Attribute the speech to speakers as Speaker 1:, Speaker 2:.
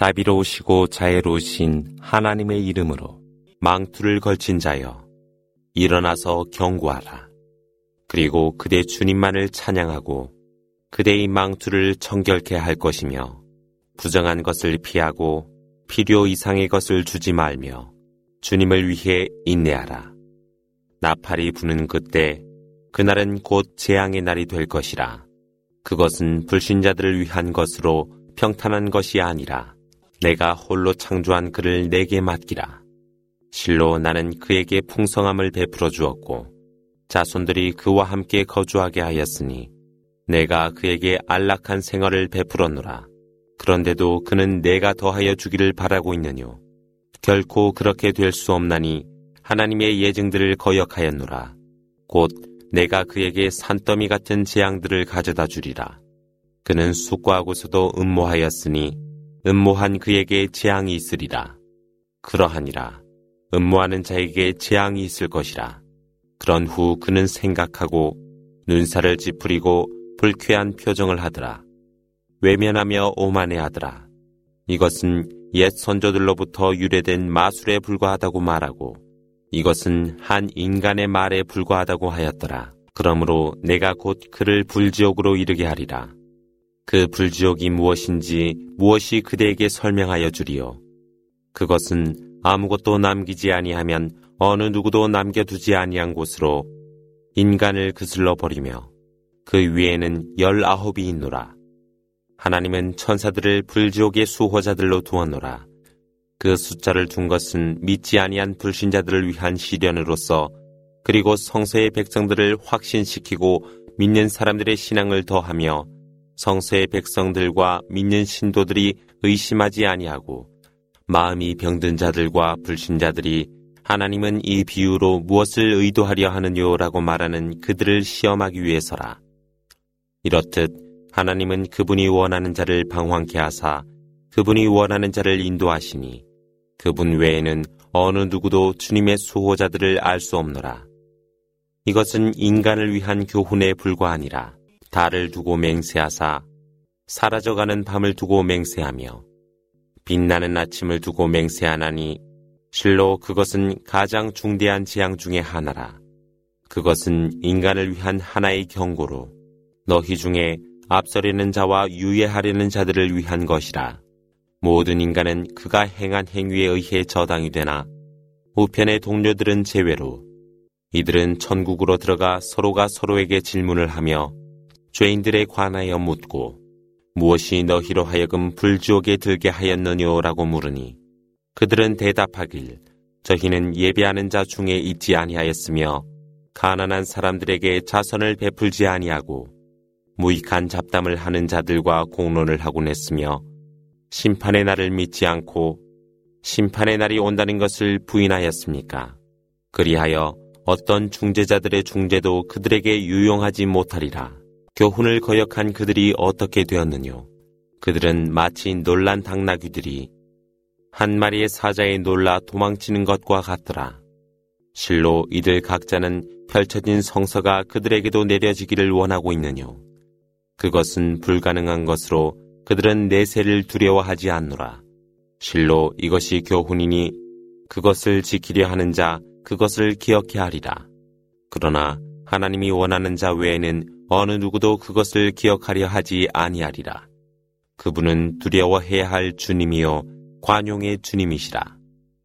Speaker 1: 자비로우시고 자애로우신 하나님의 이름으로 망투를 걸친 자여 일어나서 경고하라. 그리고 그대 주님만을 찬양하고 그대의 망투를 청결케 할 것이며 부정한 것을 피하고 필요 이상의 것을 주지 말며 주님을 위해 인내하라. 나팔이 부는 그때 그날은 곧 재앙의 날이 될 것이라. 그것은 불신자들을 위한 것으로 평탄한 것이 아니라 내가 홀로 창조한 그를 내게 맡기라. 실로 나는 그에게 풍성함을 베풀어 주었고 자손들이 그와 함께 거주하게 하였으니 내가 그에게 안락한 생활을 베풀었노라. 그런데도 그는 내가 더하여 주기를 바라고 있느뇨. 결코 그렇게 될 수 없나니 하나님의 예증들을 거역하였노라. 곧 내가 그에게 산더미 같은 재앙들을 가져다 주리라. 그는 숙고하고서도 음모하였으니 음모한 그에게 재앙이 있으리라. 그러하니라. 음모하는 자에게 재앙이 있을 것이라. 그런 후 그는 생각하고 눈살을 찌푸리고 불쾌한 표정을 하더라. 외면하며 오만해하더라. 이것은 옛 선조들로부터 유래된 마술에 불과하다고 말하고 이것은 한 인간의 말에 불과하다고 하였더라. 그러므로 내가 곧 그를 불지옥으로 이르게 하리라. 그 불지옥이 무엇인지 무엇이 그대에게 설명하여 주리요. 그것은 아무것도 남기지 아니하면 어느 누구도 남겨두지 아니한 곳으로 인간을 그슬러 버리며 그 위에는 열아홉이 있노라. 하나님은 천사들을 불지옥의 수호자들로 두었노라. 그 숫자를 둔 것은 믿지 아니한 불신자들을 위한 시련으로서 그리고 성서의 백성들을 확신시키고 믿는 사람들의 신앙을 더하며 성서의 백성들과 믿는 신도들이 의심하지 아니하고 마음이 병든 자들과 불신자들이 하나님은 이 비유로 무엇을 의도하려 하느냐라고 말하는 그들을 시험하기 위해서라. 이렇듯 하나님은 그분이 원하는 자를 방황케 하사 그분이 원하는 자를 인도하시니 그분 외에는 어느 누구도 주님의 수호자들을 알 수 없노라. 이것은 인간을 위한 교훈에 불과하니라. 달을 두고 맹세하사 사라져가는 밤을 두고 맹세하며 빛나는 아침을 두고 맹세하나니 실로 그것은 가장 중대한 재앙 중의 하나라. 그것은 인간을 위한 하나의 경고로 너희 중에 앞서려는 자와 유예하려는 자들을 위한 것이라. 모든 인간은 그가 행한 행위에 의해 저당이 되나 우편의 동료들은 제외로 이들은 천국으로 들어가 서로가 서로에게 질문을 하며 죄인들에 관하여 묻고 무엇이 너희로 하여금 불지옥에 들게 하였느냐라고 물으니 그들은 대답하길 저희는 예배하는 자 중에 있지 아니하였으며 가난한 사람들에게 자선을 베풀지 아니하고 무익한 잡담을 하는 자들과 공론을 하곤 했으며 심판의 날을 믿지 않고 심판의 날이 온다는 것을 부인하였습니까? 그리하여 어떤 중재자들의 중재도 그들에게 유용하지 못하리라. 교훈을 거역한 그들이 어떻게 되었느뇨? 그들은 마치 놀란 당나귀들이 한 마리의 사자에 놀라 도망치는 것과 같더라. 실로 이들 각자는 펼쳐진 성서가 그들에게도 내려지기를 원하고 있느뇨. 그것은 불가능한 것으로 그들은 내세를 두려워하지 않노라. 실로 이것이 교훈이니 그것을 지키려 하는 자 그것을 기억해 하리라. 그러나 하나님이 원하는 자 외에는 어느 누구도 그것을 기억하려 하지 아니하리라. 그분은 두려워해야 할 주님이요 관용의 주님이시라.